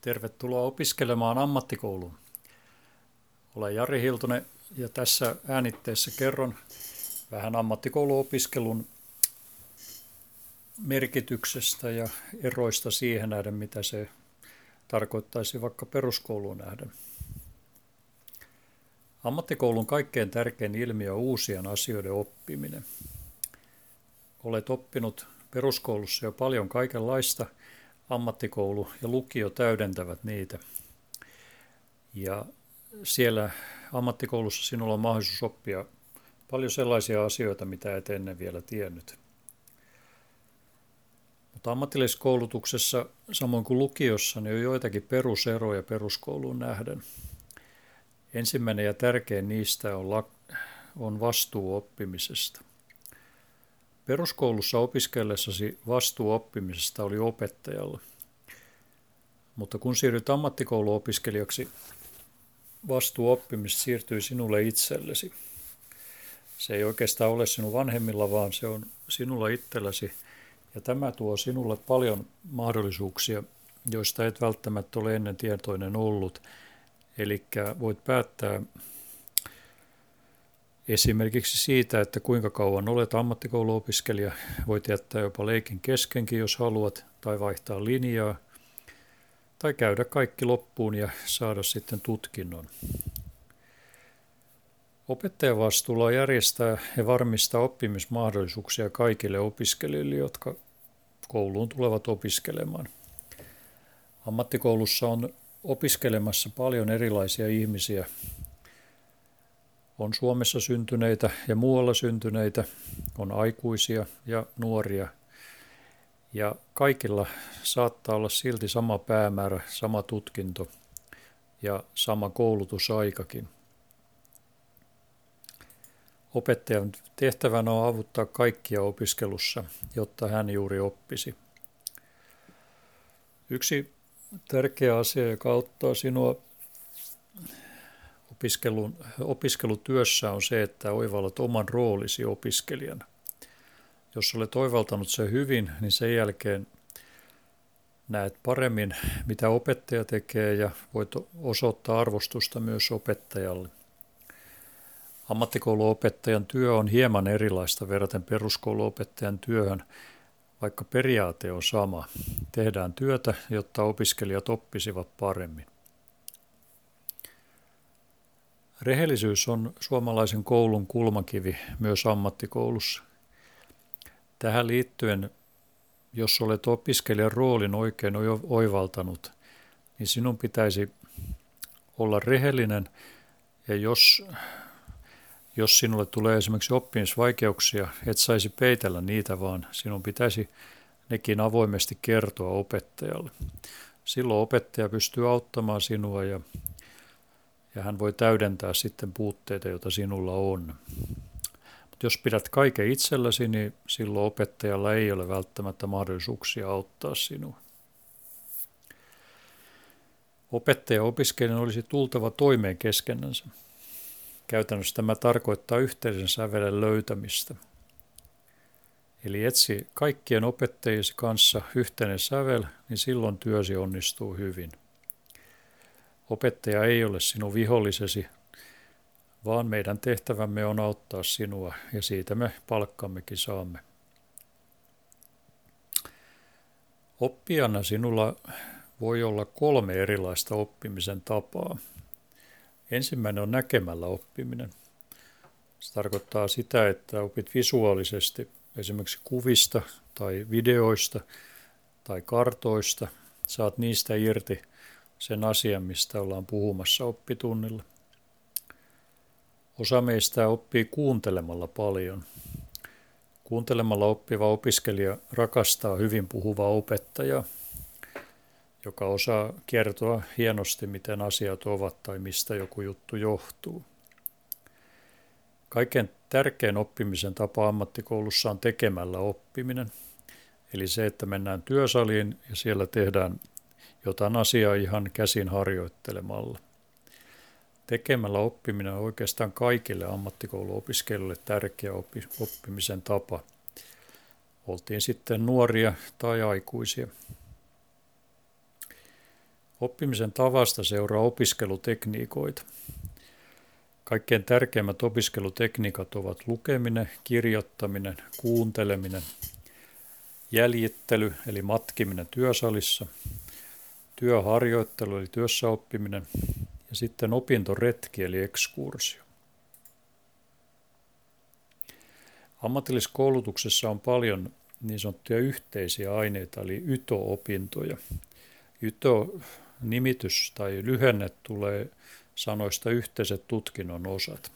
Tervetuloa opiskelemaan ammattikouluun. Olen Jari Hiltonen ja tässä äänitteessä kerron vähän ammattikouluopiskelun merkityksestä ja eroista siihen nähden, mitä se tarkoittaisi vaikka peruskouluun nähden. Ammattikoulun kaikkein tärkein ilmiö on uusien asioiden oppiminen. Olet oppinut peruskoulussa jo paljon kaikenlaista – ammattikoulu ja lukio täydentävät niitä. Ja siellä ammattikoulussa sinulla on mahdollisuus oppia paljon sellaisia asioita, mitä et ennen vielä tiennyt. Mutta ammatilliskoulutuksessa, samoin kuin lukiossa, niin on joitakin peruseroja peruskouluun nähden. Ensimmäinen ja tärkein niistä on, on vastuu oppimisesta. Peruskoulussa opiskellessasi vastuu oppimisesta oli opettajalla. Mutta kun siirryt ammattikouluopiskelijaksi, vastuu oppimisesta siirtyy sinulle itsellesi. Se ei oikeastaan ole sinun vanhemmilla, vaan se on sinulla itselläsi. Ja tämä tuo sinulle paljon mahdollisuuksia, joista et välttämättä ole ennen tietoinen ollut. Eli voit päättää Esimerkiksi siitä, että kuinka kauan olet ammattikouluopiskelija, voit jättää jopa leikin keskenkin, jos haluat, tai vaihtaa linjaa, tai käydä kaikki loppuun ja saada sitten tutkinnon. Opettajan vastuulla on järjestää ja varmistaa oppimismahdollisuuksia kaikille opiskelijoille, jotka kouluun tulevat opiskelemaan. Ammattikoulussa on opiskelemassa paljon erilaisia ihmisiä, on Suomessa syntyneitä ja muualla syntyneitä, on aikuisia ja nuoria. Ja kaikilla saattaa olla silti sama päämäärä, sama tutkinto ja sama koulutusaikakin. Opettajan tehtävänä on avuttaa kaikkia opiskelussa, jotta hän juuri oppisi. Yksi tärkeä asia, joka auttaa sinua opiskelun, opiskelutyössä on se, että oivallat oman roolisi opiskelijana. Jos olet oivaltanut sen hyvin, niin sen jälkeen näet paremmin, mitä opettaja tekee ja voit osoittaa arvostusta myös opettajalle. Ammattikouluopettajan työ on hieman erilaista verraten peruskouluopettajan työhön, vaikka periaate on sama. Tehdään työtä, jotta opiskelijat oppisivat paremmin. Rehellisyys on suomalaisen koulun kulmakivi myös ammattikoulussa. Tähän liittyen, jos olet opiskelijan roolin oikein oivaltanut, niin sinun pitäisi olla rehellinen ja jos, jos sinulle tulee esimerkiksi oppimisvaikeuksia, et saisi peitellä niitä, vaan sinun pitäisi nekin avoimesti kertoa opettajalle. Silloin opettaja pystyy auttamaan sinua ja ja hän voi täydentää sitten puutteita, joita sinulla on. Mutta jos pidät kaiken itselläsi, niin silloin opettajalla ei ole välttämättä mahdollisuuksia auttaa sinua. Opettaja opiskelijan olisi tultava toimeen keskenänsä. Käytännössä tämä tarkoittaa yhteisen sävelen löytämistä. Eli etsi kaikkien opettajien kanssa yhteinen sävel, niin silloin työsi onnistuu hyvin. Opettaja ei ole sinun vihollisesi, vaan meidän tehtävämme on auttaa sinua ja siitä me palkkammekin saamme. Oppijana sinulla voi olla kolme erilaista oppimisen tapaa. Ensimmäinen on näkemällä oppiminen. Se tarkoittaa sitä, että opit visuaalisesti esimerkiksi kuvista tai videoista tai kartoista. Saat niistä irti sen asian, mistä ollaan puhumassa oppitunnilla. Osa meistä oppii kuuntelemalla paljon. Kuuntelemalla oppiva opiskelija rakastaa hyvin puhuvaa opettajaa, joka osaa kertoa hienosti, miten asiat ovat tai mistä joku juttu johtuu. Kaiken tärkein oppimisen tapa ammattikoulussa on tekemällä oppiminen. Eli se, että mennään työsaliin ja siellä tehdään jotain asiaa ihan käsin harjoittelemalla. Tekemällä oppiminen on oikeastaan kaikille ammattikouluopiskelijoille tärkeä oppimisen tapa. Oltiin sitten nuoria tai aikuisia. Oppimisen tavasta seuraa opiskelutekniikoita. Kaikkein tärkeimmät opiskelutekniikat ovat lukeminen, kirjoittaminen, kuunteleminen, jäljittely eli matkiminen työsalissa, työharjoittelu eli työssäoppiminen ja sitten opintoretki eli ekskursio. Ammatilliskoulutuksessa on paljon niin sanottuja yhteisiä aineita eli YTO-opintoja. YTO-nimitys tai lyhenne tulee sanoista yhteiset tutkinnon osat.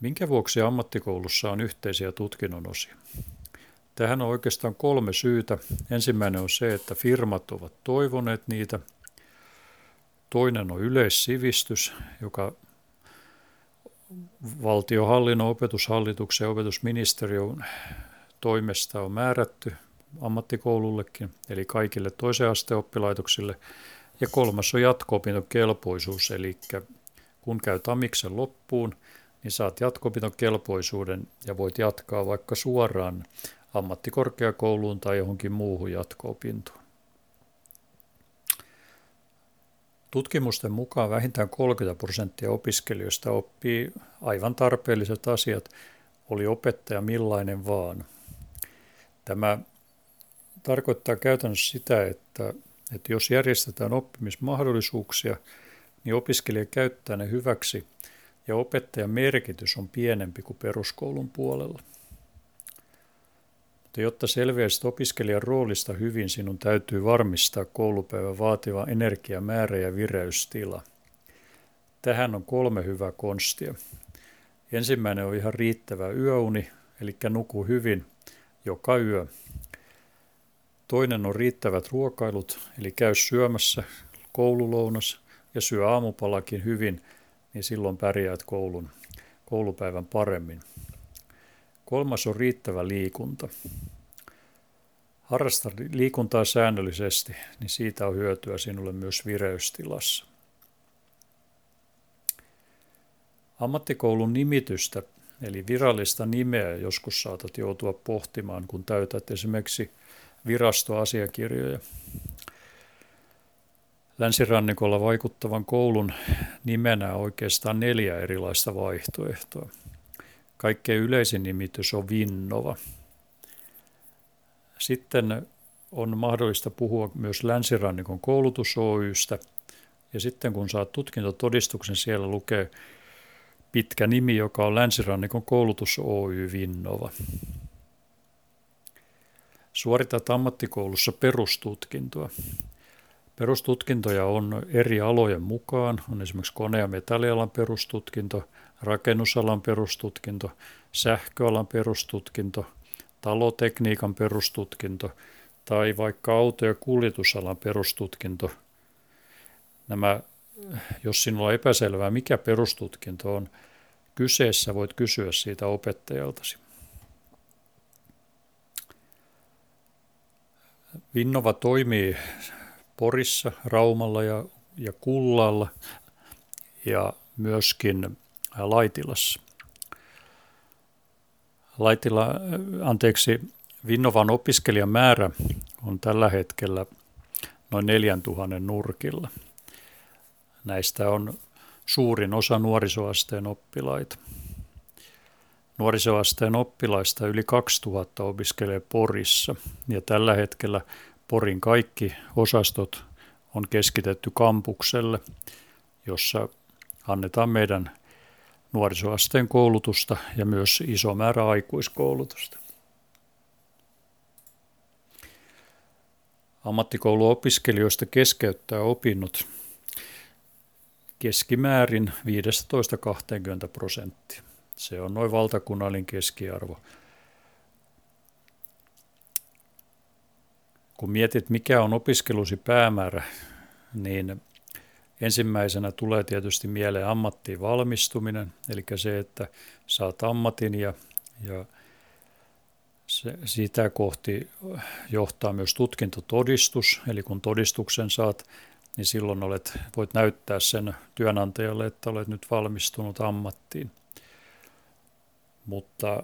Minkä vuoksi ammattikoulussa on yhteisiä tutkinnon osia? Tähän on oikeastaan kolme syytä. Ensimmäinen on se, että firmat ovat toivoneet niitä. Toinen on yleissivistys, joka valtiohallinnon, opetushallituksen ja opetusministeriön toimesta on määrätty ammattikoulullekin, eli kaikille toisen asteen oppilaitoksille. Ja kolmas on jatko-opintokelpoisuus, eli kun käy tamiksen loppuun, niin saat jatko-opintokelpoisuuden ja voit jatkaa vaikka suoraan ammattikorkeakouluun tai johonkin muuhun jatko-opintoon. Tutkimusten mukaan vähintään 30 prosenttia opiskelijoista oppii aivan tarpeelliset asiat, oli opettaja millainen vaan. Tämä tarkoittaa käytännössä sitä, että, että jos järjestetään oppimismahdollisuuksia, niin opiskelija käyttää ne hyväksi ja opettajan merkitys on pienempi kuin peruskoulun puolella. Mutta jotta selviäisit opiskelijan roolista hyvin, sinun täytyy varmistaa koulupäivän vaativa energiamäärä ja vireystila. Tähän on kolme hyvää konstia. Ensimmäinen on ihan riittävä yöuni, eli nuku hyvin joka yö. Toinen on riittävät ruokailut, eli käy syömässä koululounas ja syö aamupalakin hyvin, niin silloin pärjäät koulun, koulupäivän paremmin. Kolmas on riittävä liikunta. Harrasta liikuntaa säännöllisesti, niin siitä on hyötyä sinulle myös vireystilassa. Ammattikoulun nimitystä, eli virallista nimeä, joskus saatat joutua pohtimaan, kun täytät esimerkiksi virastoasiakirjoja. Länsirannikolla vaikuttavan koulun nimenä on oikeastaan neljä erilaista vaihtoehtoa. Kaikkein yleisin nimitys on Vinnova. Sitten on mahdollista puhua myös Länsirannikon koulutus Oystä. Ja sitten kun saat tutkintotodistuksen, siellä lukee pitkä nimi, joka on Länsirannikon koulutus Oy Vinnova. Suoritat ammattikoulussa perustutkintoa. Perustutkintoja on eri alojen mukaan. On esimerkiksi kone- ja metallialan perustutkinto, rakennusalan perustutkinto, sähköalan perustutkinto, talotekniikan perustutkinto tai vaikka auto- ja kuljetusalan perustutkinto. Nämä, jos sinulla on epäselvää, mikä perustutkinto on kyseessä, voit kysyä siitä opettajaltasi. Vinnova toimii Porissa, Raumalla ja, ja Kullalla ja myöskin Laitilassa. Laitila, anteeksi, Vinnovan opiskelijamäärä on tällä hetkellä noin 4000 nurkilla. Näistä on suurin osa nuorisoasteen oppilaita. Nuorisoasteen oppilaista yli 2000 opiskelee Porissa ja tällä hetkellä Porin kaikki osastot on keskitetty kampukselle, jossa annetaan meidän nuorisoasteen koulutusta ja myös iso määrä aikuiskoulutusta. Ammattikouluopiskelijoista keskeyttää opinnot keskimäärin 15-20 prosenttia. Se on noin valtakunnallinen keskiarvo. Kun mietit, mikä on opiskelusi päämäärä, niin ensimmäisenä tulee tietysti mieleen ammattiin valmistuminen, eli se, että saat ammatin ja, ja se, sitä kohti johtaa myös tutkintotodistus, eli kun todistuksen saat, niin silloin olet, voit näyttää sen työnantajalle, että olet nyt valmistunut ammattiin. Mutta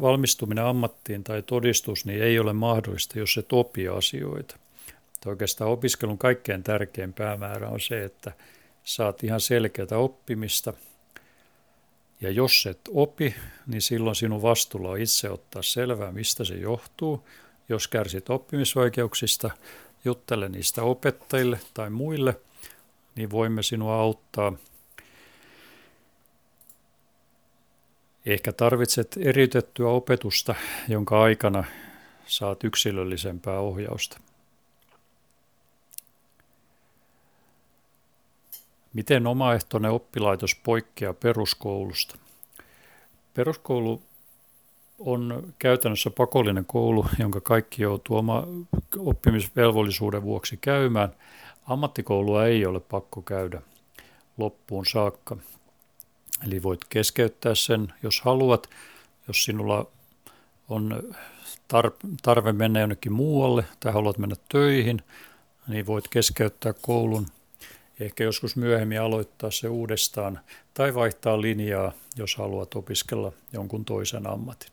valmistuminen ammattiin tai todistus niin ei ole mahdollista, jos et opi asioita. Että oikeastaan opiskelun kaikkein tärkein päämäärä on se, että saat ihan selkeää oppimista. Ja jos et opi, niin silloin sinun vastuulla on itse ottaa selvää, mistä se johtuu. Jos kärsit oppimisvaikeuksista, juttele niistä opettajille tai muille, niin voimme sinua auttaa. Ehkä tarvitset eriytettyä opetusta, jonka aikana saat yksilöllisempää ohjausta. Miten omaehtoinen oppilaitos poikkeaa peruskoulusta? Peruskoulu on käytännössä pakollinen koulu, jonka kaikki joutuu oma oppimisvelvollisuuden vuoksi käymään. Ammattikoulua ei ole pakko käydä loppuun saakka. Eli voit keskeyttää sen, jos haluat. Jos sinulla on tarve mennä jonnekin muualle tai haluat mennä töihin, niin voit keskeyttää koulun – ehkä joskus myöhemmin aloittaa se uudestaan tai vaihtaa linjaa, jos haluat opiskella jonkun toisen ammatin.